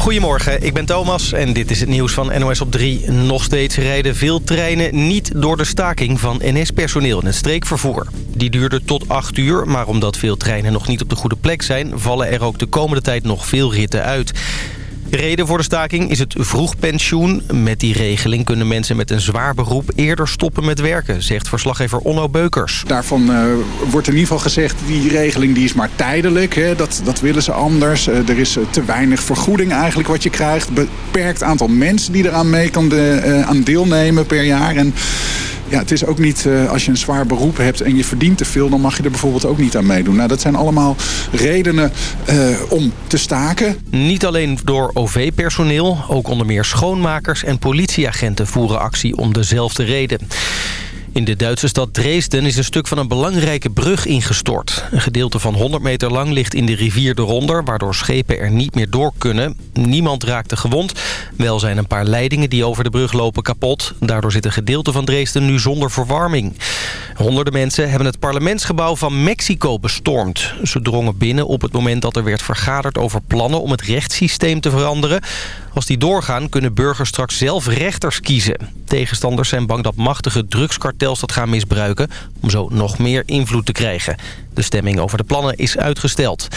Goedemorgen, ik ben Thomas en dit is het nieuws van NOS op 3. Nog steeds rijden veel treinen niet door de staking van NS-personeel in het streekvervoer. Die duurde tot 8 uur, maar omdat veel treinen nog niet op de goede plek zijn... vallen er ook de komende tijd nog veel ritten uit. Reden voor de staking is het vroegpensioen. Met die regeling kunnen mensen met een zwaar beroep eerder stoppen met werken, zegt verslaggever Onno Beukers. Daarvan uh, wordt in ieder geval gezegd, die regeling die is maar tijdelijk. Hè. Dat, dat willen ze anders. Uh, er is uh, te weinig vergoeding eigenlijk wat je krijgt. Beperkt aantal mensen die eraan mee kan de, aan deelnemen per jaar. En ja, het is ook niet, uh, als je een zwaar beroep hebt en je verdient te veel... dan mag je er bijvoorbeeld ook niet aan meedoen. Nou, dat zijn allemaal redenen uh, om te staken. Niet alleen door OV-personeel, ook onder meer schoonmakers en politieagenten voeren actie om dezelfde reden. In de Duitse stad Dresden is een stuk van een belangrijke brug ingestort. Een gedeelte van 100 meter lang ligt in de rivier eronder... waardoor schepen er niet meer door kunnen. Niemand raakte gewond. Wel zijn een paar leidingen die over de brug lopen kapot. Daardoor zit een gedeelte van Dresden nu zonder verwarming. Honderden mensen hebben het parlementsgebouw van Mexico bestormd. Ze drongen binnen op het moment dat er werd vergaderd over plannen... om het rechtssysteem te veranderen. Als die doorgaan kunnen burgers straks zelf rechters kiezen. Tegenstanders zijn bang dat machtige drugskartels dat gaan misbruiken... om zo nog meer invloed te krijgen. De stemming over de plannen is uitgesteld.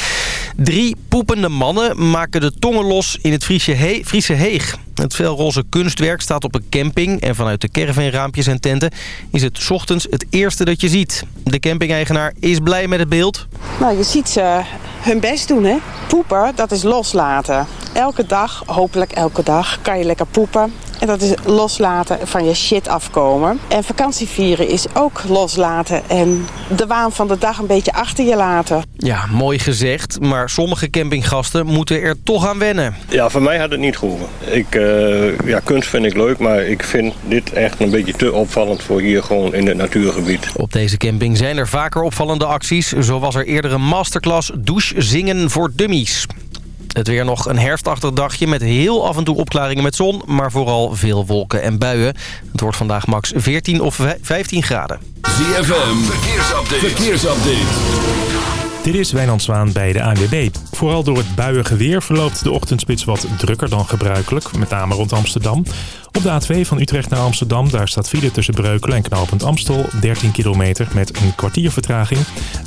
Drie poepende mannen maken de tongen los in het Friese, He Friese Heeg. Het felroze kunstwerk staat op een camping... en vanuit de caravanraampjes en tenten is het ochtends het eerste dat je ziet. De camping-eigenaar is blij met het beeld. Nou, je ziet ze hun best doen, hè. Poepen, dat is loslaten. Elke dag, hopelijk elke dag, kan je lekker poepen. En dat is loslaten van je shit afkomen. En vakantievieren is ook loslaten en de waan van de dag een beetje achter je laten. Ja, mooi gezegd, maar sommige campinggasten moeten er toch aan wennen. Ja, voor mij had het niet gehoeven. Ik, uh, ja, kunst vind ik leuk, maar ik vind dit echt een beetje te opvallend voor hier gewoon in het natuurgebied. Op deze camping zijn er vaker opvallende acties. Zo was er eerder een masterclass douche zingen voor dummies. Het weer nog een herfstachtig dagje met heel af en toe opklaringen met zon... maar vooral veel wolken en buien. Het wordt vandaag max 14 of 15 graden. ZFM, verkeersupdate. verkeersupdate. Dit is Wijnand Zwaan bij de ANWB. Vooral door het buiige weer verloopt de ochtendspits wat drukker dan gebruikelijk, met name rond Amsterdam. Op de A2 van Utrecht naar Amsterdam, daar staat file tussen Breukelen en knooppunt Amstel, 13 kilometer met een kwartier vertraging.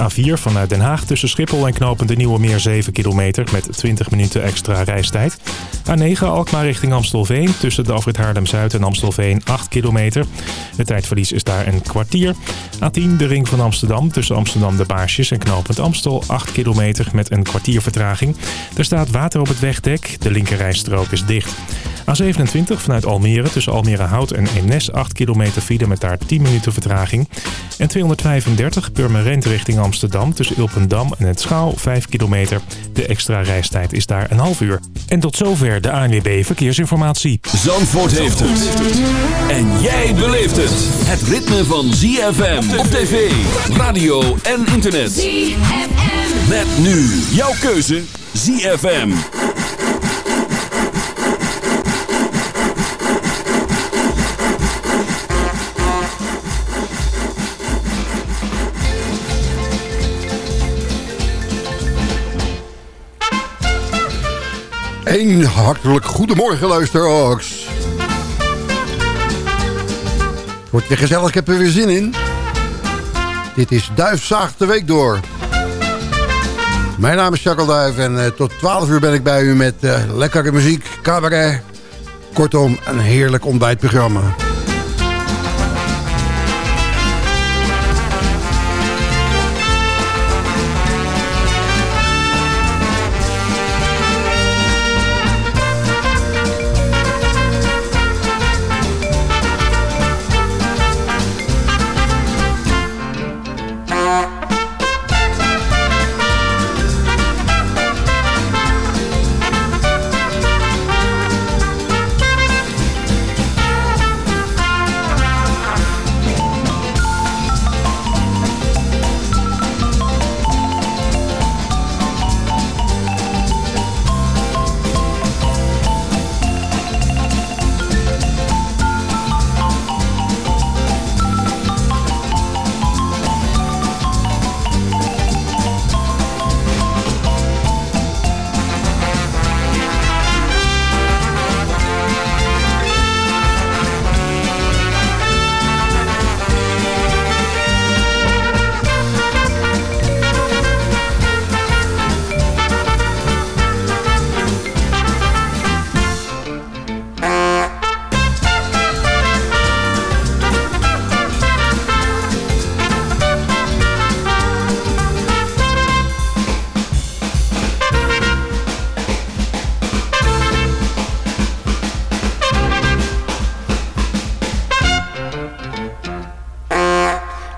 A4 vanuit Den Haag tussen Schiphol en knooppunt de Nieuwe Meer 7 kilometer met 20 minuten extra reistijd. A9 Alkmaar richting Amstelveen tussen de afrit Haarlem-Zuid en Amstelveen 8 kilometer. Het tijdverlies is daar een kwartier. A10 de ring van Amsterdam tussen Amsterdam de Baarsjes en knooppunt Amstel 8 kilometer met een kwartier vertraging. Er staat water op het wegdek, de linkerrijstrook is dicht. A27 vanuit Almere tussen Almere Hout en Eemnes 8 kilometer file met daar 10 minuten vertraging. En 235 Purmerend richting Amsterdam tussen Ilpendam en het Schouw 5 kilometer. De extra reistijd is daar een half uur. En tot zover de ANWB Verkeersinformatie. Zandvoort heeft het. En jij beleeft het. Het ritme van ZFM op tv, radio en internet. ZFM. Met nu jouw keuze ZFM. Een hartelijk goedemorgen luisteraars. Wordt weer gezellig, ik heb er weer zin in. Dit is Duifzaag de Week door. Mijn naam is Jacques Duif en uh, tot 12 uur ben ik bij u met uh, lekkere muziek, cabaret. Kortom, een heerlijk ontbijtprogramma.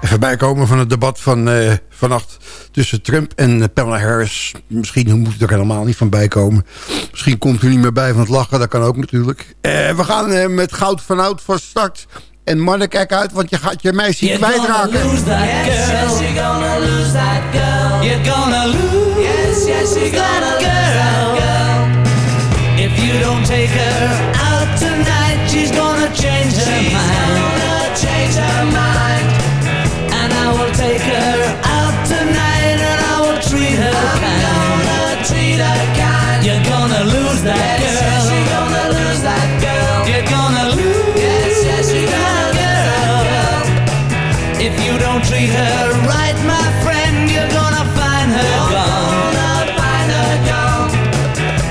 Even bijkomen van het debat van uh, vannacht tussen Trump en Pamela Harris. Misschien moet er helemaal niet van bijkomen. Misschien komt u niet meer bij van het lachen, dat kan ook natuurlijk. Uh, we gaan uh, met Goud van Oud van start. En mannen, kijk uit, want je gaat je meisje kwijtraken. You're gonna lose that girl. Yes, yes, you're gonna lose that girl. You're gonna lose yes, yes, you're gonna that girl. If you don't take her out tonight, she's gonna change her she's mind. Gonna change her mind. And I will take her out tonight and I will treat her I'm kind. gonna treat her kind. You're gonna lose that yes, girl. Yes, you're gonna lose that girl. You're gonna lose. Yes, yes, you're gonna lose that girl. If you don't treat her right, my friend, you're gonna find her you're gone. Gonna find her gone.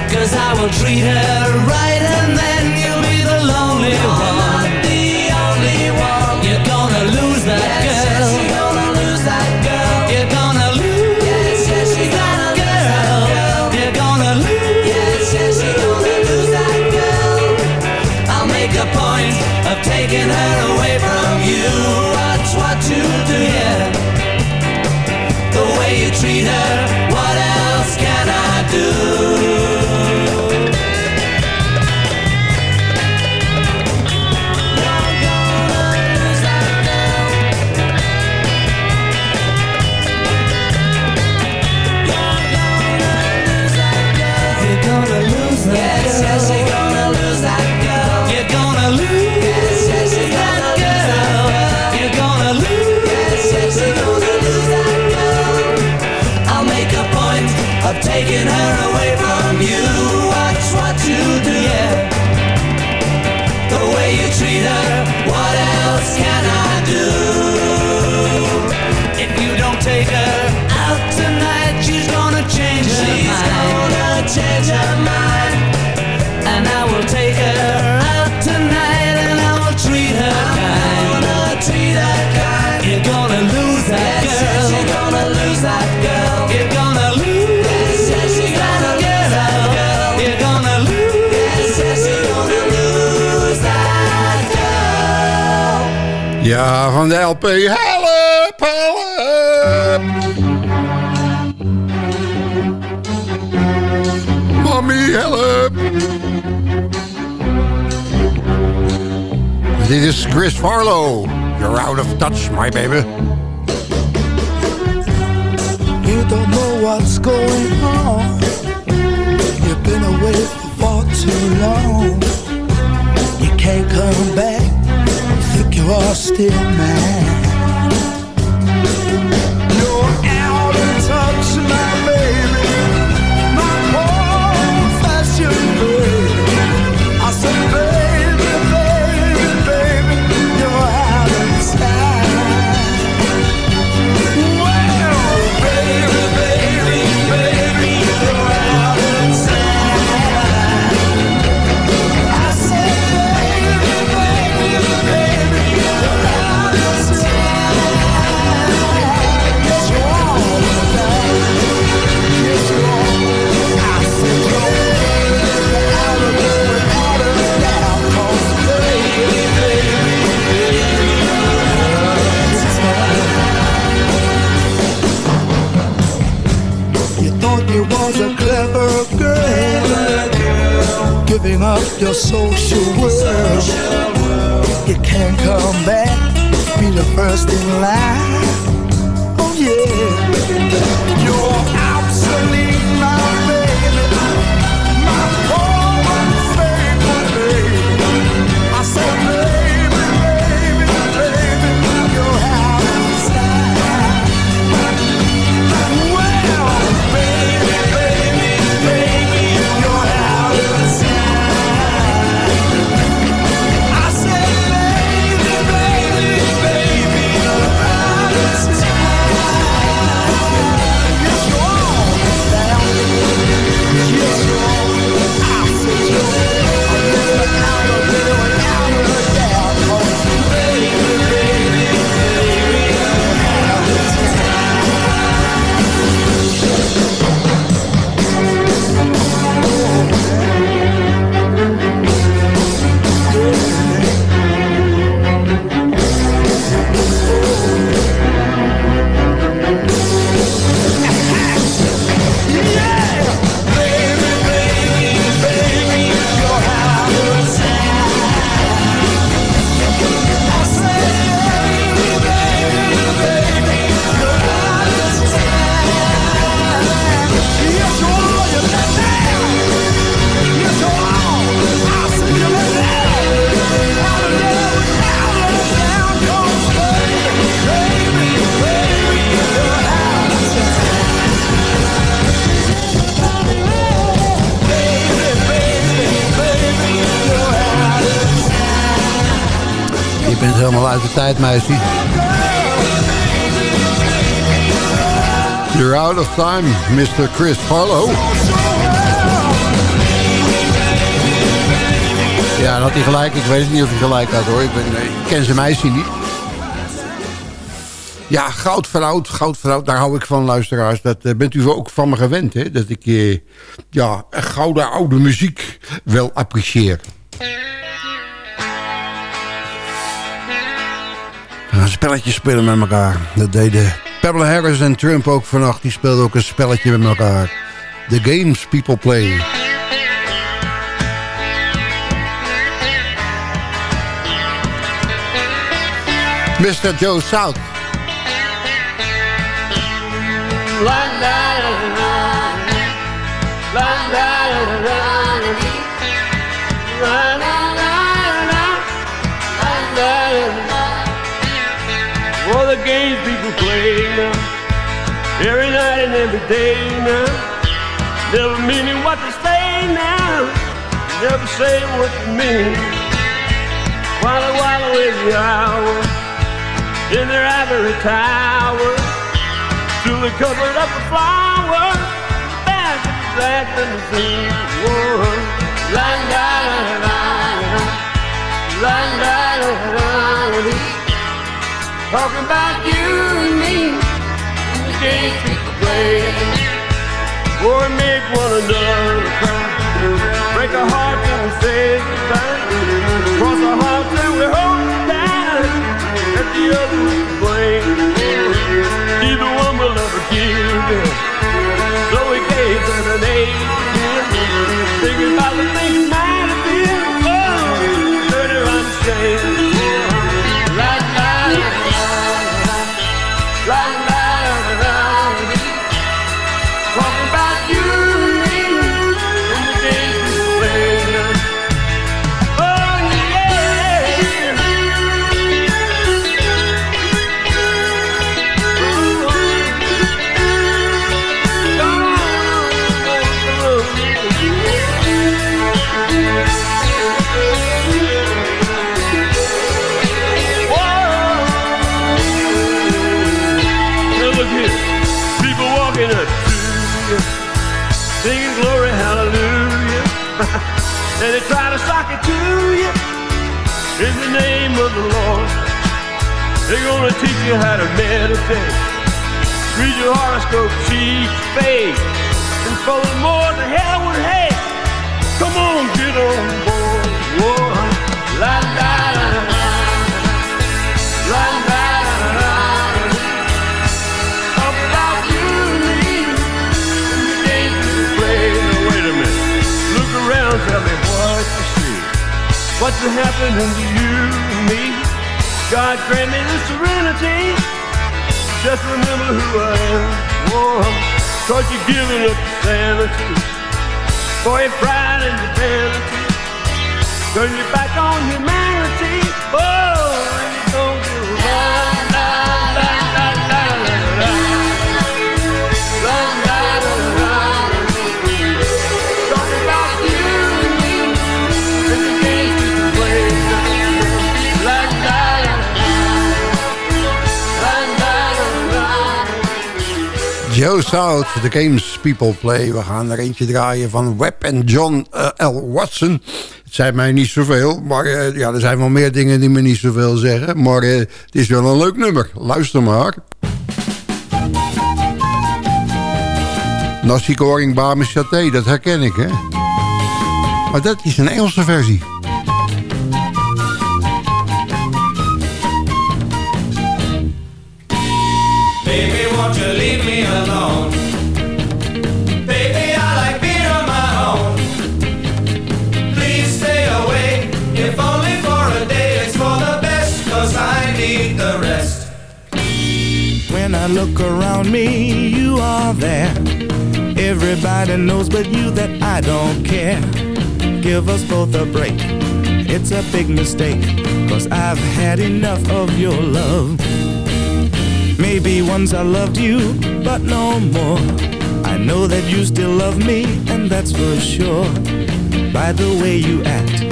Cause I will treat her Ja, van de LP. Help, help. Mommy, help. Dit is Chris Farlow. You're out of touch, my baby. You don't know what's going on. You've been away for far too long. You can't come back. You are still mine. Giving up your social world. You can't come back, be the first in line. Helemaal uit de tijd, meisje. You're out of time, Mr. Chris Harlow. Ja, dat had hij gelijk. Ik weet niet of hij gelijk had hoor. Ik, ben, ik ken zijn meisje niet. Ja, goud veroud, goud veroud. Daar hou ik van, luisteraars. Dat uh, bent u ook van me gewend, hè? Dat ik uh, ja, gouden oude muziek wel apprecieer. Spelletjes spelen met elkaar. Dat deden Pamela Harris en Trump ook vannacht. Die speelden ook een spelletje met elkaar. The games people play. Mr. Joe South. Games people play now, every night and every day now. Never meaning what they say now, never say what they mean. While I while away the hours in their ivory tower, till they covered up the flowers, back in black limousine. Whoa, la la la la la la la la. Talking about you and me and the games people play. Boy, make one another cry. Break our hearts and we say goodbye. Cross our hearts and we tight. Let the other gonna teach you how to meditate. Read your horoscope, see your and follow more than hell with hate. Come on, get on board. Whoa, la la la la la. What's happening God grant me the serenity. Just remember who I am. Whoa, cause you're giving up sanity for your pride and your vanity. Turn your back on humanity. Oh, Joe South, The Games People Play. We gaan er eentje draaien van Webb en John eh, L. Watson. Het zijn mij niet zoveel, maar eh, ja, er zijn wel meer dingen die me niet zoveel zeggen. Maar eh, het is wel een leuk nummer. Luister maar. Nasi Goreng Bami Saté, dat herken ik, hè. Maar dat is een Engelse versie. When I look around me, you are there. Everybody knows but you that I don't care. Give us both a break. It's a big mistake, cause I've had enough of your love. Maybe once I loved you, but no more. I know that you still love me, and that's for sure. By the way you act,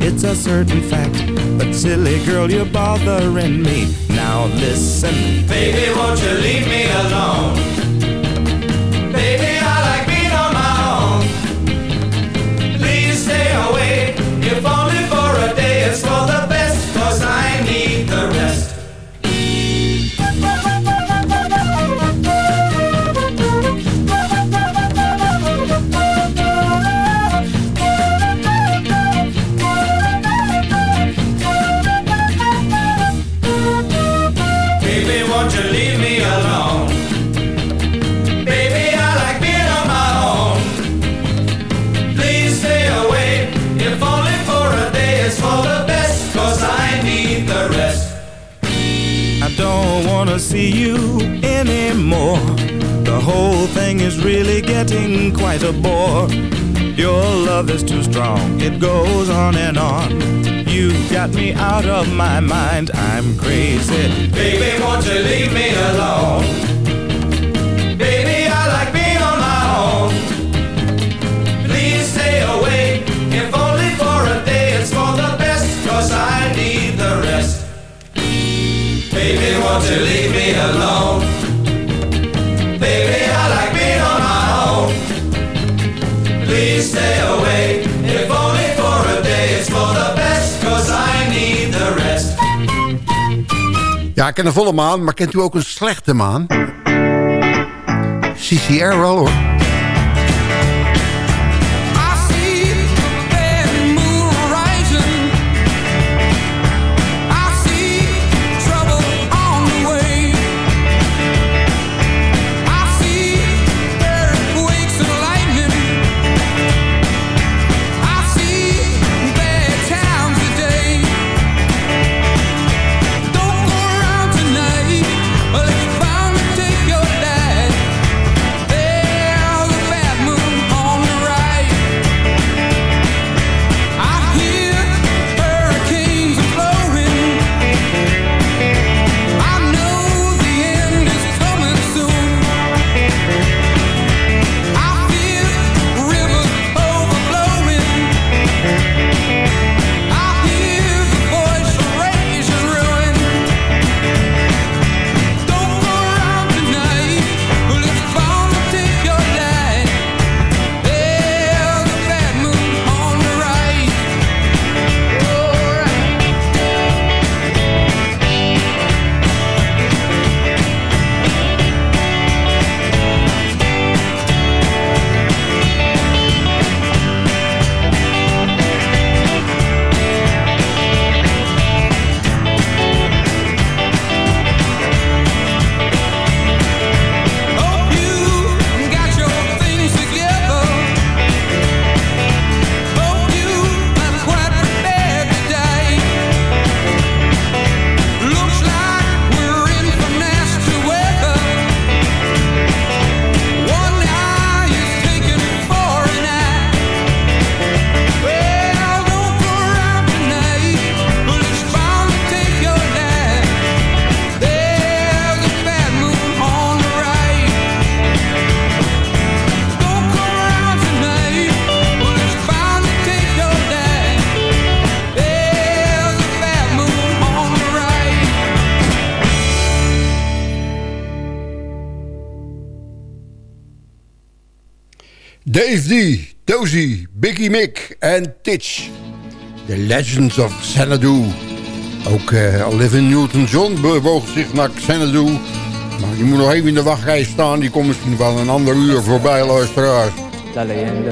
it's a certain fact. But silly girl, you're bothering me. Now listen. Baby, won't you leave me alone? See you anymore. The whole thing is really getting quite a bore. Your love is too strong, it goes on and on. You got me out of my mind, I'm crazy. Baby, won't you leave me alone? Baby, I like being on my own. Please stay away, if only for a day. It's for the best, cause I need the rest. Baby, won't you leave me alone? Baby, I like being on my own. Please stay away, Ja, ik ken een volle maan, maar kent u ook een slechte maan? CCR wel hoor. En Titch. The Legends of Xanadu. Ook uh, Olivia Newton-John bewoog zich naar Xanadu. Maar die moet nog even in de wachtrij staan. Die komt misschien wel een ander uur voorbij, luisteraars. La leyenda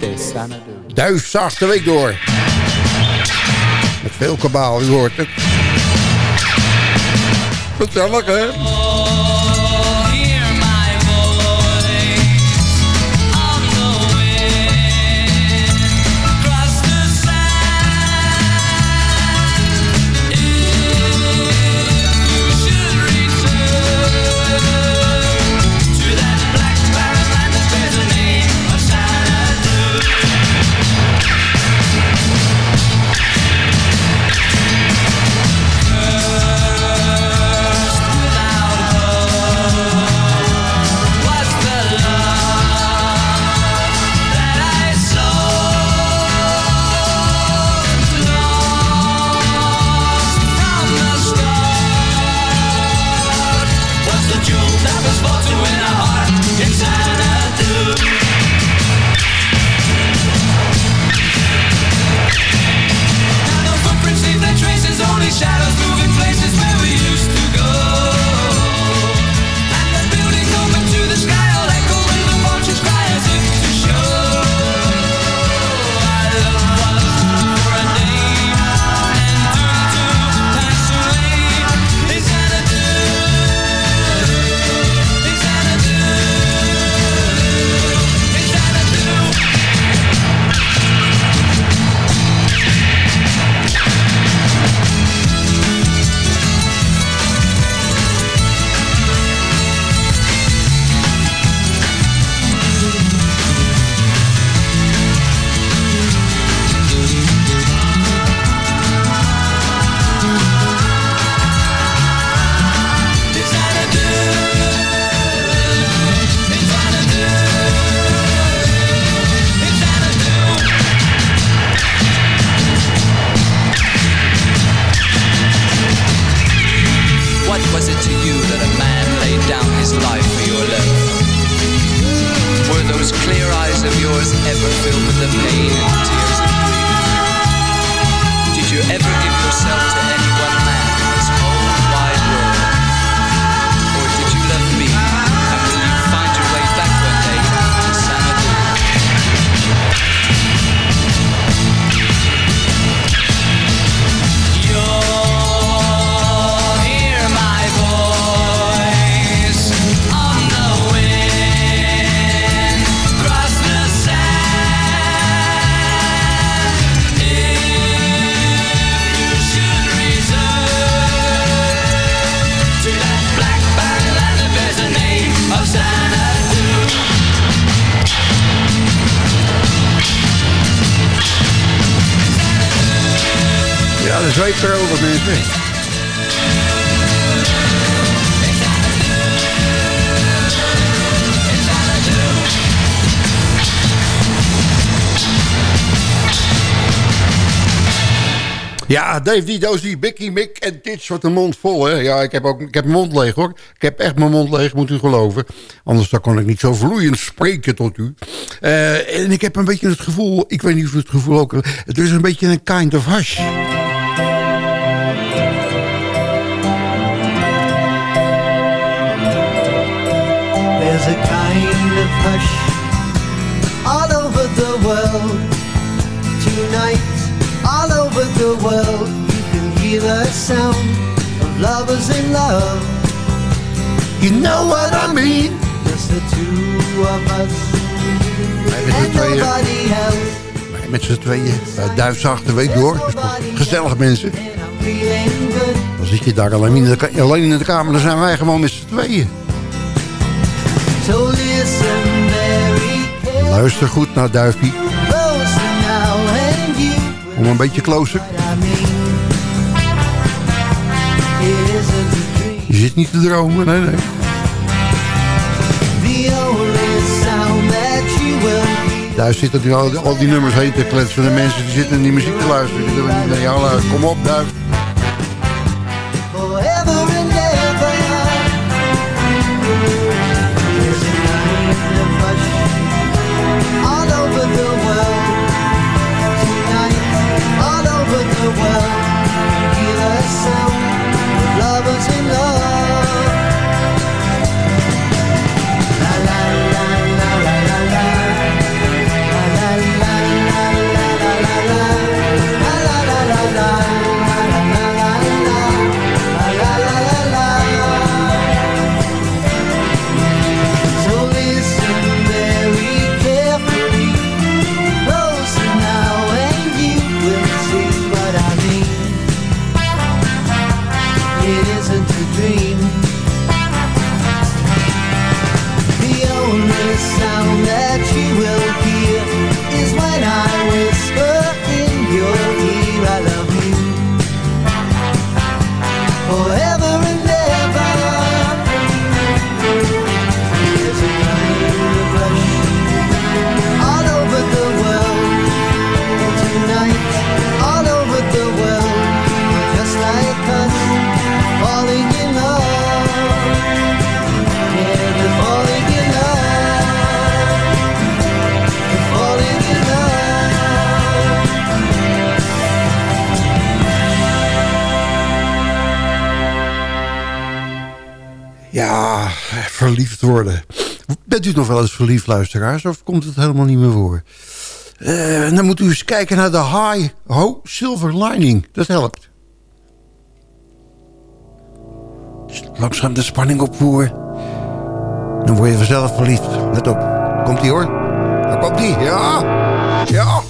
de Xanadu. Duif de week door. Met veel kabaal, u hoort het. Gezellig, hè? shadows. Ever filled with the pain Ja, Dave Dido's, Bicky, Mick en Tits wat een mond vol. Hè? Ja, ik heb, ook, ik heb mijn mond leeg hoor. Ik heb echt mijn mond leeg, moet u geloven. Anders dan kon ik niet zo vloeiend spreken tot u. Eh, en ik heb een beetje het gevoel, ik weet niet of het gevoel ook... Het is een beetje een kind of hush. Of hush all over the world. Tonight, all over the world, you can hear the sound of lovers in love. You know what I mean? Just the two of us and nobody else. Wij Met z'n tweeën, bij Duitsdag de week door. Dus gezellig mensen. Dan zit je daar alleen in, de, alleen in de kamer. Dan zijn wij gewoon met z'n tweeën. Luister goed naar Duifie. Om een beetje closer. Je zit niet te dromen, nee, nee. Daar zitten nu al, al die nummers heen te kletsen. De mensen die zitten in die muziek te luisteren. Die naar jou luisteren. Kom op, Duif. Verliefd worden. Bent u nog wel eens verliefd, luisteraars? Of komt het helemaal niet meer voor? Eh, dan moet u eens kijken naar de High Ho Silver Lining. Dat helpt. Langzaam de spanning opvoeren. Dan word je vanzelf verliefd. Let op. Komt ie hoor. Daar komt ie. Ja. Ja.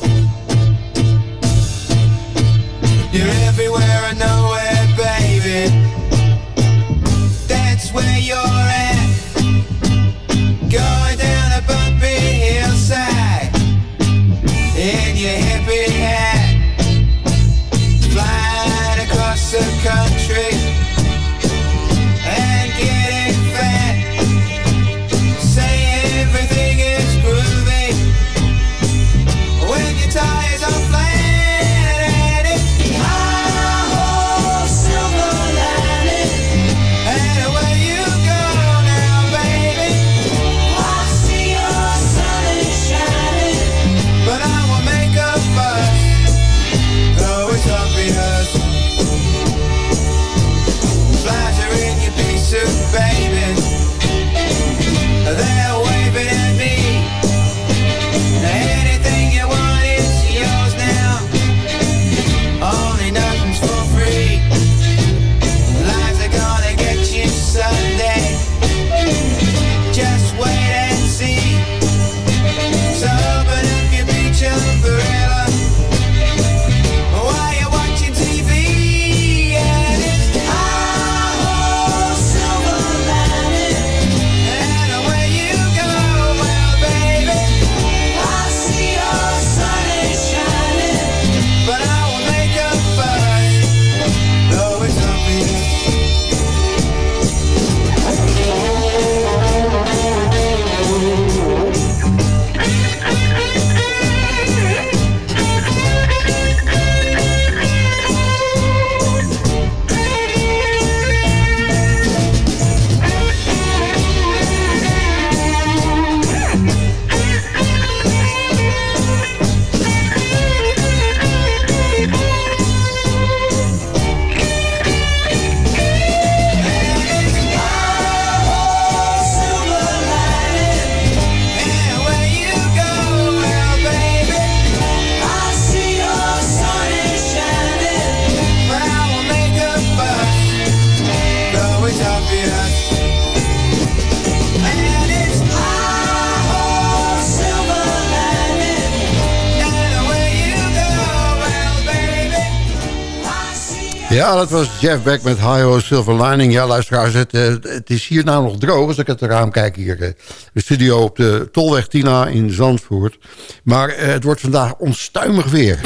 Dat was Jeff Beck met Hi-Ho Silver Lining. Ja, luisteraars, het, eh, het is hier nou nog droog als ik uit het raam kijk hier. eh, De studio op de Tolweg Tina in Zandvoort. Maar eh, het wordt vandaag onstuimig weer.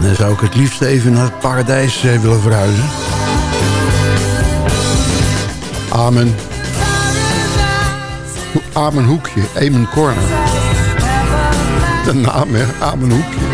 Dan zou ik het liefst even naar het paradijs willen verhuizen. Amen. Ho- Amen Hoekje, Amen Corner. De naam, hè? Amen Hoekje.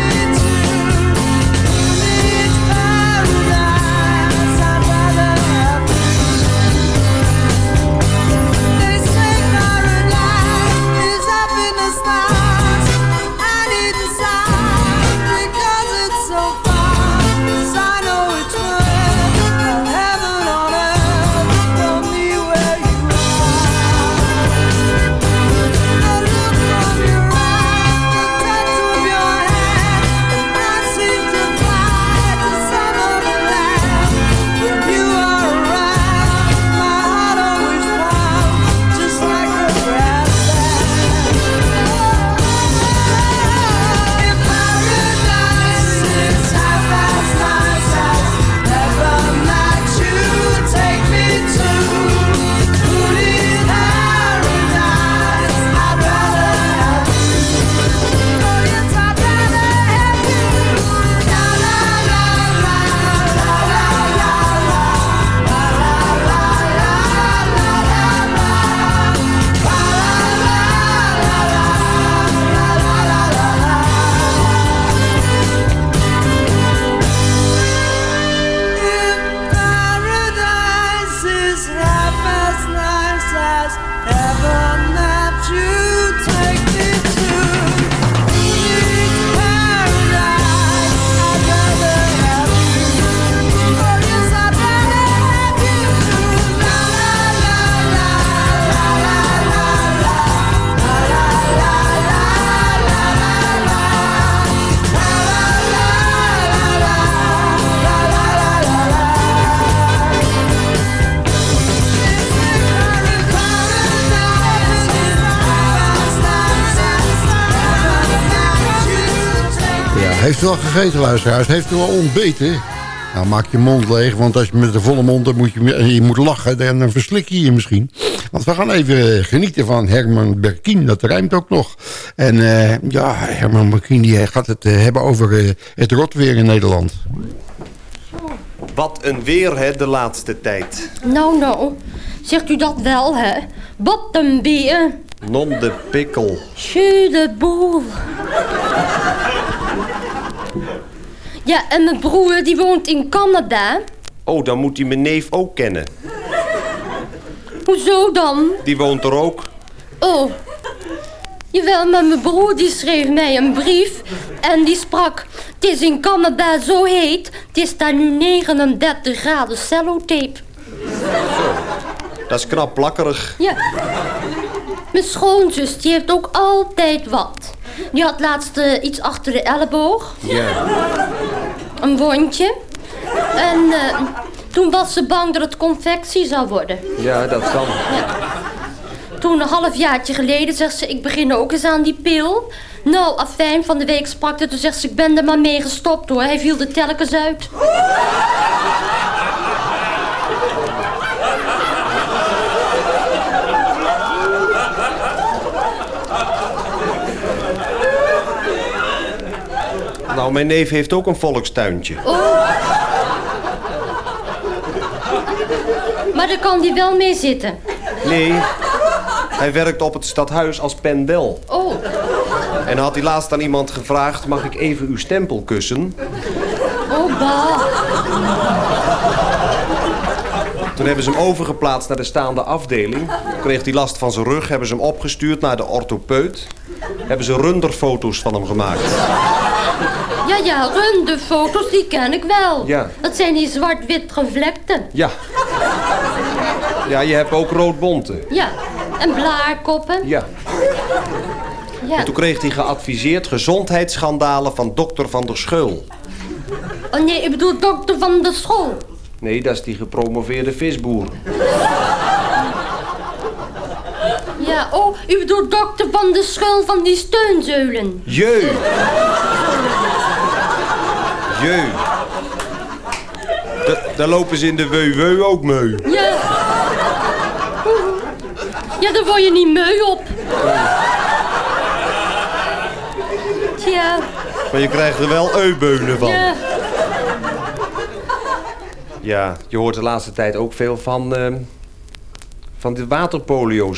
Heeft u al gegeten, luisteraars? Heeft u al ontbeten? Nou, maak je mond leeg, want als je met een volle mond dan moet je, en je moet lachen, dan, dan verslik je je misschien. Want we gaan even genieten van Herman Berkien, dat rijmt ook nog. En eh, ja, Herman Berkien die gaat het eh, hebben over eh, het rotweer in Nederland. Wat een weer, hè, de laatste tijd. Nou, nou, zegt u dat wel, hè? Wat een beer. Non de pikkel. Tjeu de boel. Ja, en mijn broer die woont in Canada. Oh, dan moet hij mijn neef ook kennen. Hoezo dan? Die woont er ook. Oh. Jawel, maar mijn broer die schreef mij een brief en die sprak... Het is in Canada zo heet, het is daar nu 39 graden cellotape. Dat is knap plakkerig. Ja. Mijn schoonzus, die heeft ook altijd wat. Die had laatst eh, iets achter de elleboog, Ja. een wondje. En eh, toen was ze bang dat het confectie zou worden. Ja, dat kan. Toen een halfjaartje geleden zegt ze, ik begin ook eens aan die pil. Nou, afijn, van de week sprak ze, toen zegt ze, ik ben er maar mee gestopt hoor. Hij viel er telkens uit. Nou, mijn neef heeft ook een volkstuintje. Oh. Maar daar kan die wel mee zitten. Nee, hij werkt op het stadhuis als pendel. Oh, En had hij laatst aan iemand gevraagd... mag ik even uw stempel kussen? oh bah. Toen hebben ze hem overgeplaatst naar de staande afdeling. Kreeg hij last van zijn rug, hebben ze hem opgestuurd naar de orthopeut. Hebben ze runderfoto's van hem gemaakt. Ja, ja, runderfoto's, die ken ik wel. Ja. Dat zijn die zwart-wit gevlekte. Ja. Ja, je hebt ook roodbonten. Ja, en blaarkoppen. Ja. Ja. En toen kreeg hij geadviseerd gezondheidsschandalen van dokter Van der Scheul. Oh nee, ik bedoel dokter van de school. Nee, dat is die gepromoveerde visboer. Ja, oh, u bedoelt dokter van de schul van die steunzeulen. Jeu. Jeu. Da- Daar lopen ze in de WW ook mee. Ja. Ja, daar word je niet meu op. Tja, Maar je krijgt er wel eubeunen van. ja. Ja, je hoort de laatste tijd ook veel van... ehm, van dit waterpolio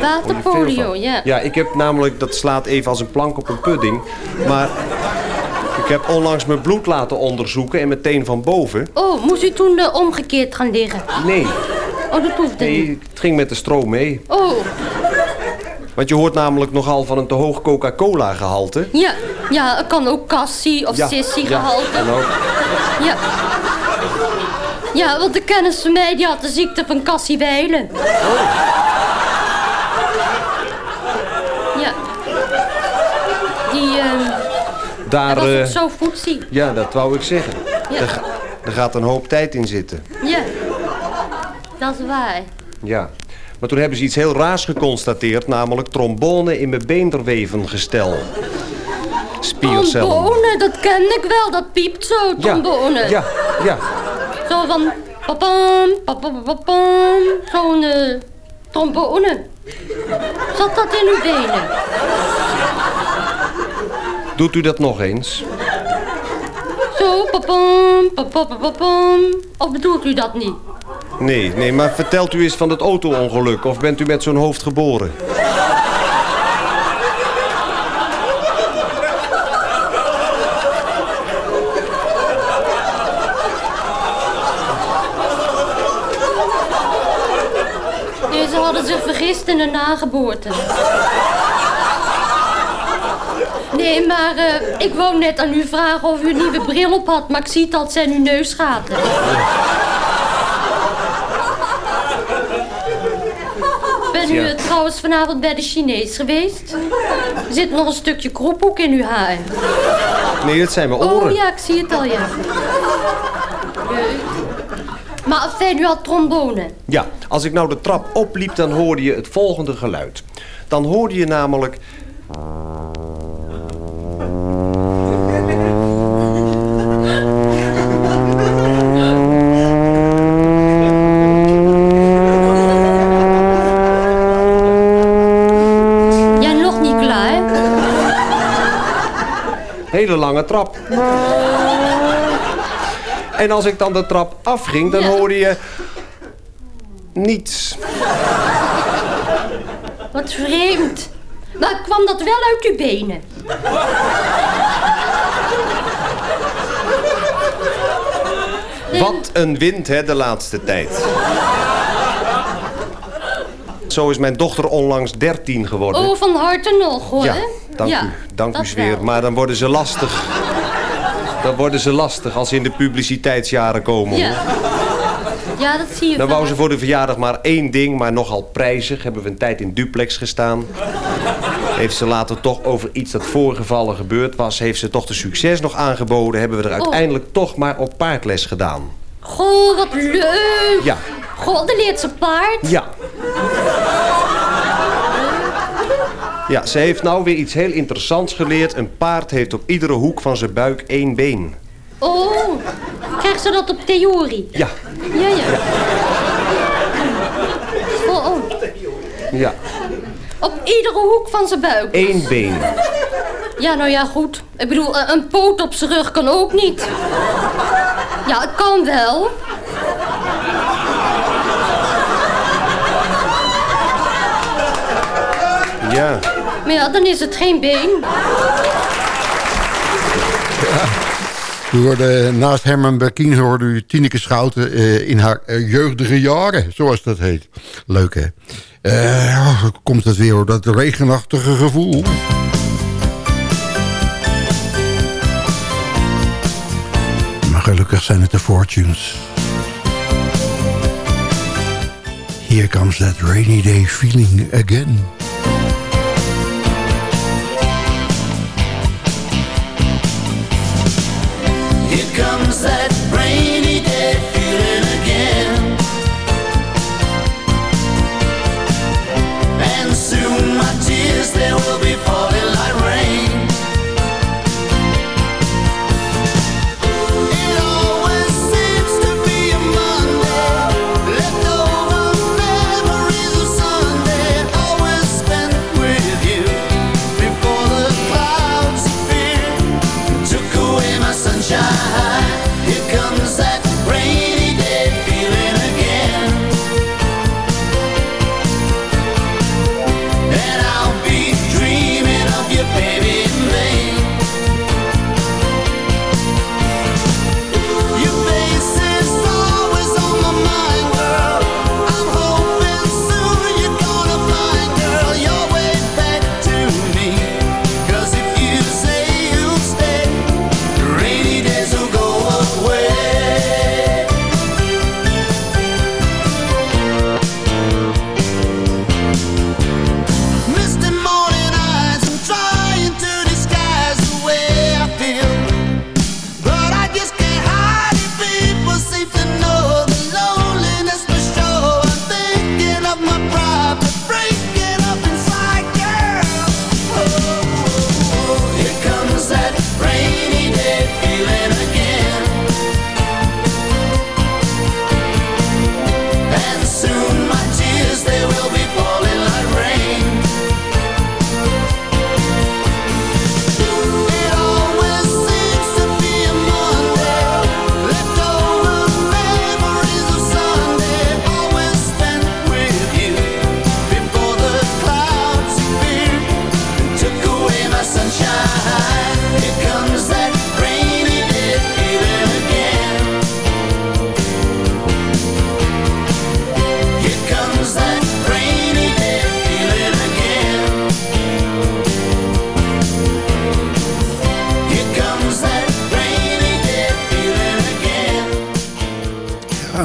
Waterpolio, ja. Ja, ik heb namelijk... Dat slaat even als een plank op een pudding. Maar ik heb onlangs mijn bloed laten onderzoeken en meteen van boven. Oh, moest u toen eh, omgekeerd gaan liggen? Nee, Oh, dat hoefde niet. nee, het ging met de stroom mee. Oh, Want je hoort namelijk nogal van een te hoog Coca-Cola gehalte. ja. Ja, het kan ook cassie of Ja, ja, gehalte. ook. Ja. Ja, want de kennis van mij die had de ziekte van Cassie Weilen. Ja. Die, ehm Daar, was eh, zo voetzie. ja, dat wou ik zeggen. Ja. Daar, daar gaat een hoop tijd in zitten. Ja. Dat is waar. Ja. Maar toen hebben ze iets heel raars geconstateerd, namelijk trombone in mijn beenderwevengestel. Spiercellen. Trombone, dat ken ik wel. Dat piept zo, trombone. Ja, ja. Zo van... Papam, papam, papam. Zo'n eh, trombone. Zat dat in uw benen? Doet u dat nog eens? Zo, papam, papam, papam. Of bedoelt u dat niet? Nee, nee, maar vertelt u eens van het auto-ongeluk of bent u met zo'n hoofd geboren? Nee, ze hadden zich vergist in de nageboorte. Nee, maar eh, ik wou net aan u vragen of u een nieuwe bril op had, maar ik zie dat zijn uw neusgaten. Ben u Ja. eh, trouwens vanavond bij de Chinees geweest? Er zit nog een stukje kroephoek in uw haar. Nee, dat zijn mijn oren. Oh ja, ik zie het al, ja. Maar fijn, u had trombone. Ja, als ik nou de trap opliep, dan hoorde je het volgende geluid. Dan hoorde je namelijk... Hele lange trap. En als ik dan de trap afging, dan hoorde je... Niets. Wat vreemd. Maar kwam dat wel uit uw benen? Wat een wind, hè, de laatste tijd. Zo is mijn dochter onlangs 13 geworden. Oh, van harte nog, hoor. Ja, dank Ja, u. Dank u wel. Maar dan worden ze lastig. Dan worden ze lastig als ze in de publiciteitsjaren komen. Ja. hoor. Ja, dat zie je Dan wou ze voor de verjaardag maar één ding, maar nogal prijzig. Hebben we een tijd in duplex gestaan. Heeft ze later toch over iets dat voorgevallen gebeurd was... heeft ze toch de succes nog aangeboden. Hebben we er Oh. uiteindelijk toch maar op paardles gedaan. Goh, wat leuk. Ja, Goh, dan leert ze paard. ja. Ja, ze heeft nou weer iets heel interessants geleerd. Een paard heeft op iedere hoek van zijn buik één been. Oh, krijgt ze dat op theorie? Ja, Ja, ja. Oh, oh. ja. Op iedere hoek van zijn buik. Eén been. Ja, nou ja, goed. Ik bedoel, eh, een poot op zijn rug kan ook niet. Ja, het kan wel. Ja. Maar ja, dan is het geen been. U hoorde, naast Herman Berkien hoorde u Tineke Schouten eh, in haar eh, jeugdige jaren, zoals dat heet. Leuk, hè? Eh, oh, komt het weer, dat regenachtige gevoel. Maar gelukkig zijn het de Fortunes. Here comes that rainy day feeling again.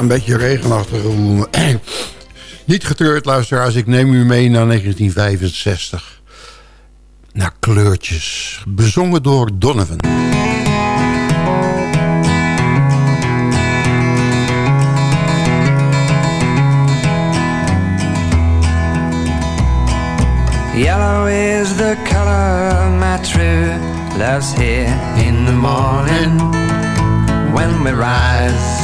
Een beetje regenachtig. Niet getreurd, luisteraars. Ik neem u mee naar 1965. Naar kleurtjes. Bezongen door Donovan. Yellow is the color my true love's here in the morning when we rise.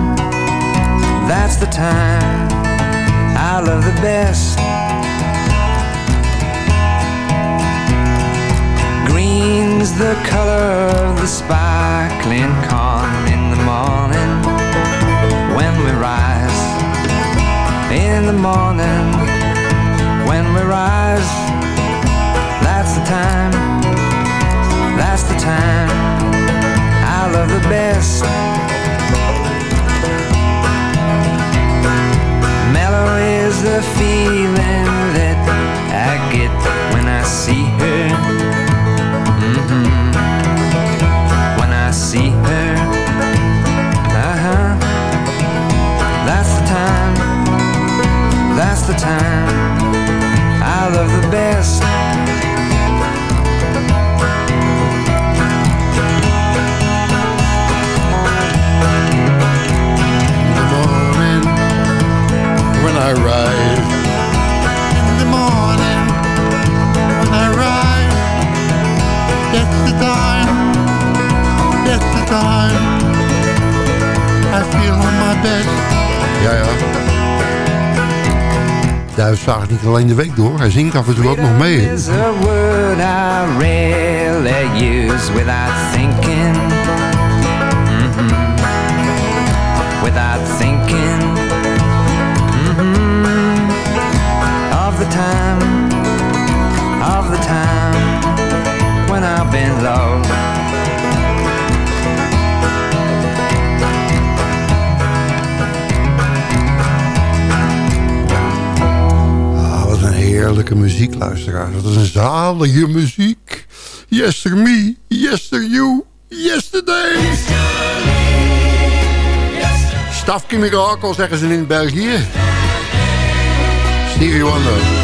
That's the time. I love the best. Green's the color of the sparkling corn in the morning when we rise. In the morning alleen de week door. Hij zingt af en toe ook nog mee. Heerlijke muziek, luisteraars. Wat een zalige muziek. Yester me, yester you, yesterday. Stafkie Miracle zeggen ze in België. Stevie Wonder.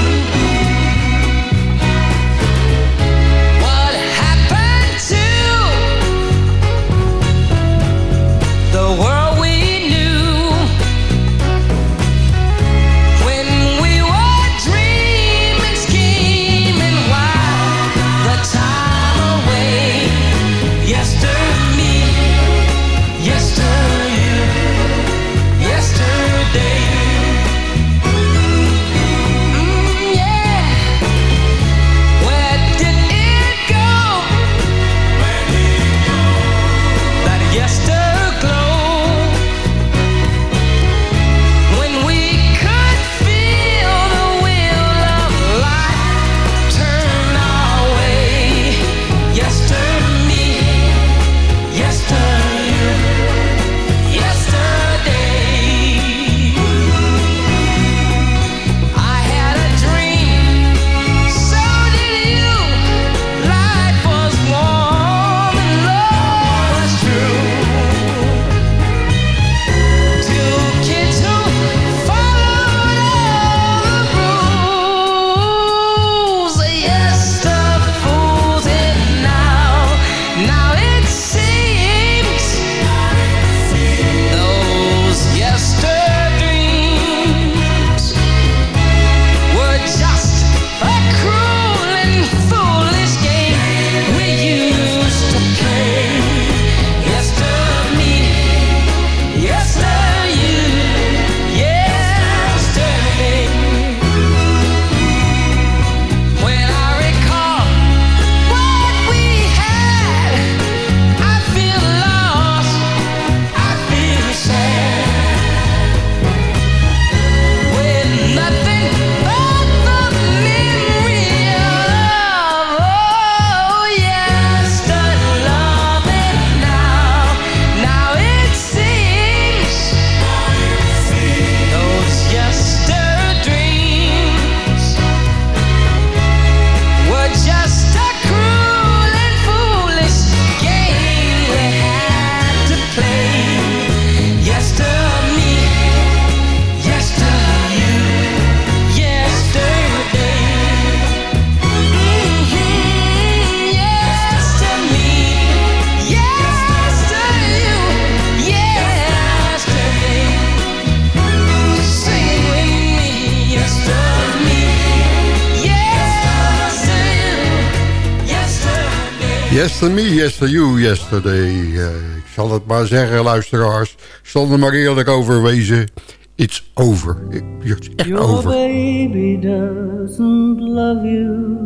Yes to me, yes to you, yesterday. Eh, ik zal het maar zeggen, luisteraars. Zal er maar eerlijk over wezen. It's over. Is echt Your over. baby doesn't love you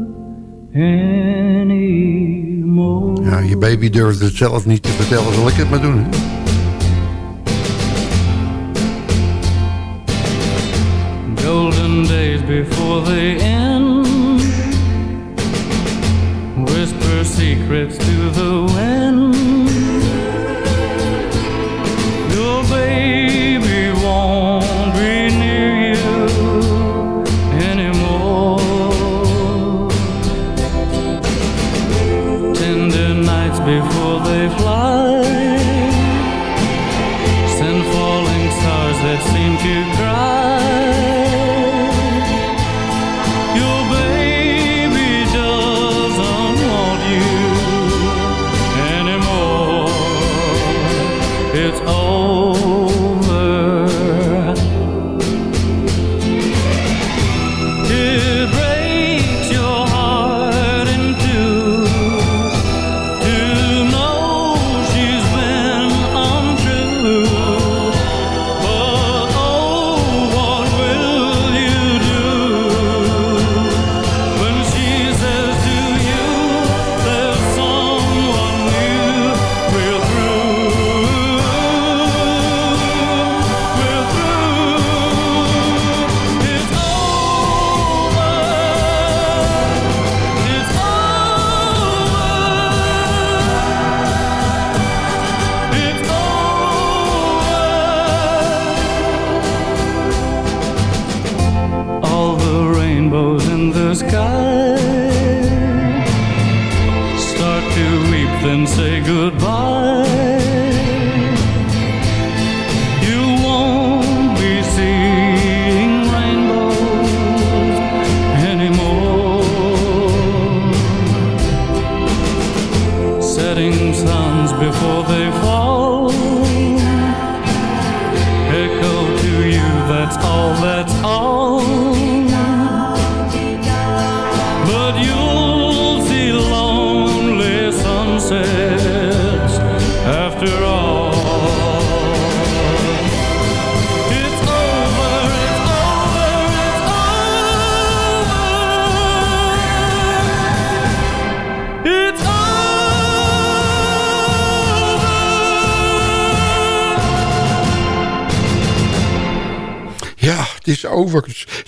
anymore. Ja, je baby durft het zelf niet te vertellen. Zal ik het maar doen? Golden days before they end. Secrets to the It's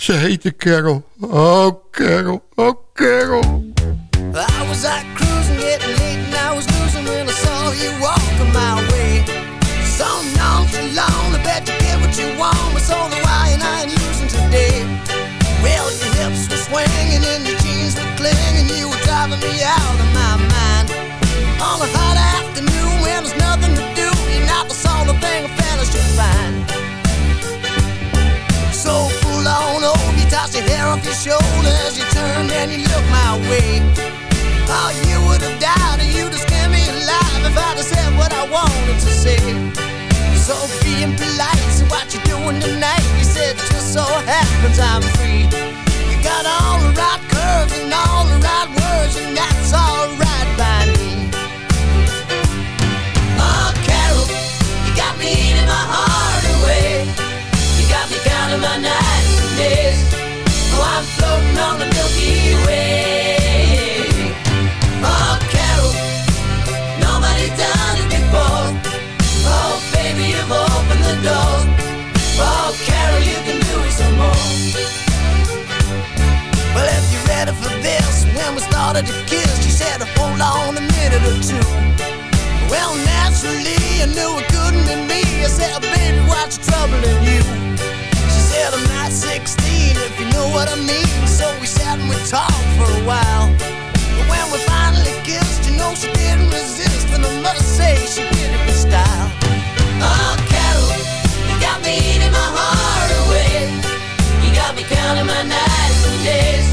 Ze heette Carol. Oh, Carol. Oh, Carol. I was out cruising, getting late, and I was losing when I saw you walking my way. So nonchalant, I bet you get what you want, but so the why and I ain't using today. Well, your hips were swinging and your jeans were clinging, you were driving me out of my mind. On a hot afternoon when there's nothing to do, you're not the sort of thing a fella should find. So on over, you tossed your hair off your shoulders, you turned and you looked my way. Oh, you would have died and you'd have scared me alive if I'd have said what I wanted to say. So being polite, so what you doing tonight? You said just so happens I'm free. You got all the right curves and all the right words, and that's alright by me. Oh, Carol, you got me eating my heart away. You got me counting my nights I'm floating on the Milky Way. Done it before. Oh, baby, you've opened the door. You can do it some more. Well, if you're ready for this, when we started to kiss, she said, a minute or two. Well, naturally, I knew it couldn't be me. I said, baby, what's troubling you? Said, I'm not 16, if you know what I mean. So we sat and we talked for a while. But when we finally kissed, you know she didn't resist. And I must say, she did it with style. Oh, Carol, you got me eating my heart away. You got me counting my nights and days.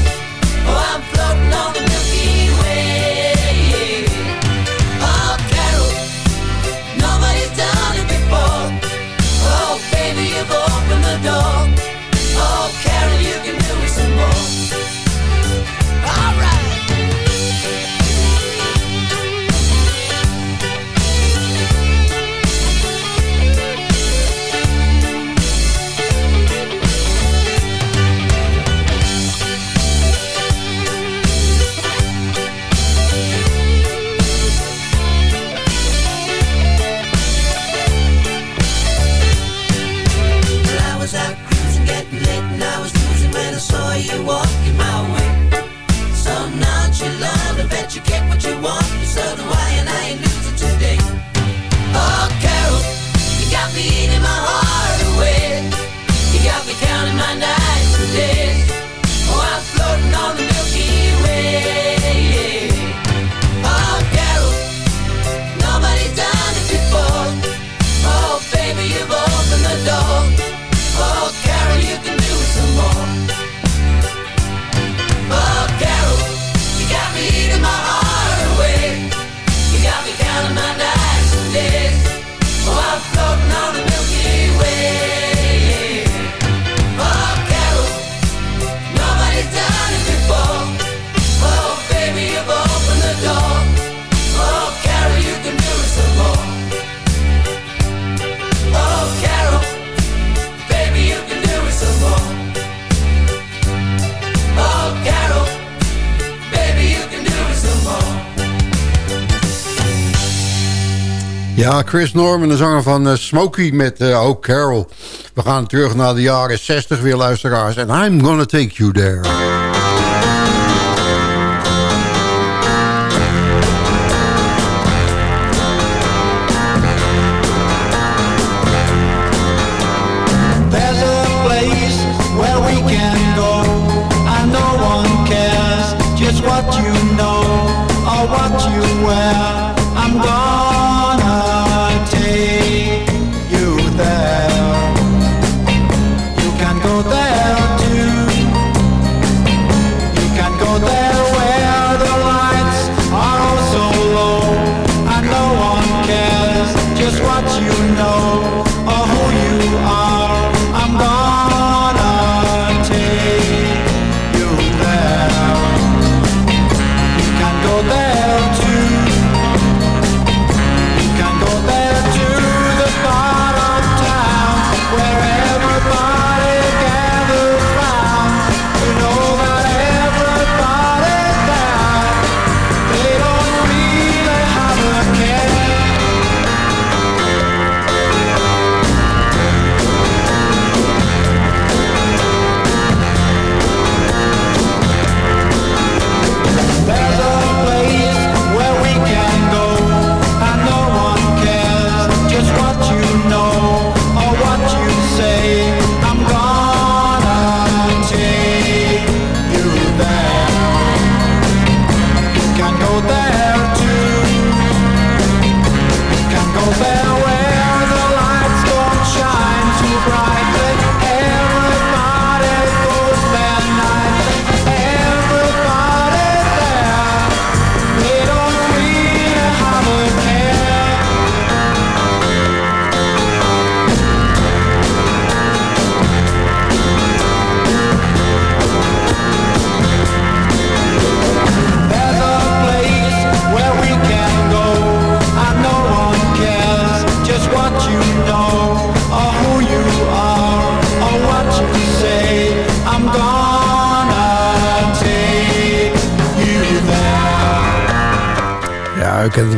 Chris Norman, de zanger van eh, Smokey met eh, uh, Carol. We gaan terug naar de jaren 60 weer, luisteraars. En I'm gonna take you there.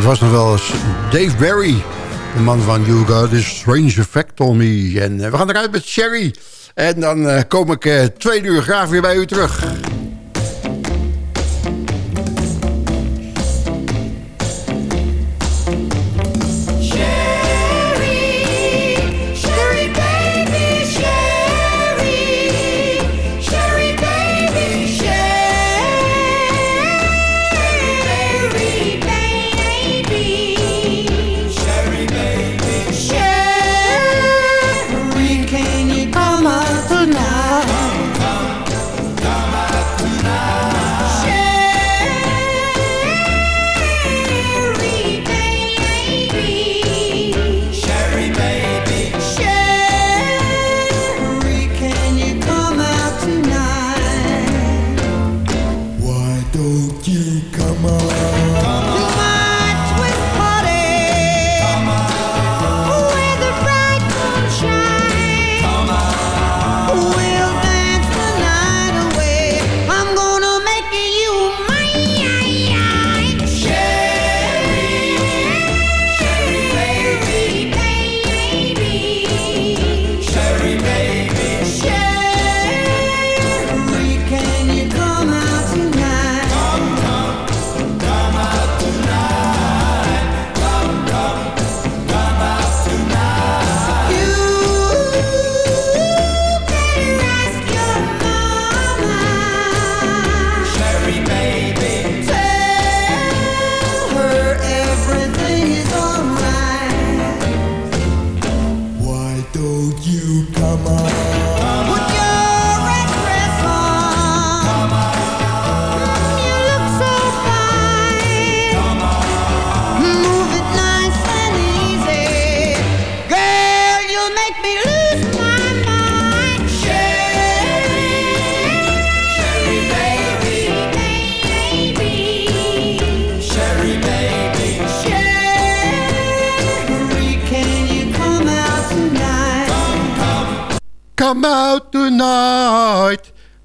was nog wel eens Dave Barry. De man van You Got This Strange Effect On Me. En eh, we gaan eruit met Sherry. En dan eh, kom ik eh, twee uur graag weer bij u terug.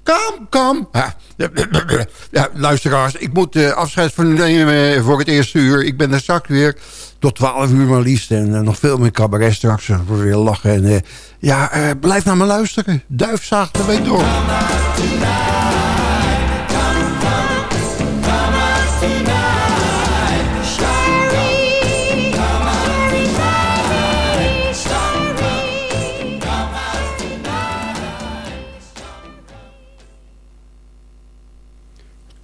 Kom, kom. Luisteraars, ik moet eh, afscheid van u nemen voor het eerste uur. Ik ben er straks weer tot 12 uur maar liefst. En eh, nog veel meer cabaret straks. We weer lachen. En, eh, ja, blijf naar me luisteren. Duifzaag er weer door.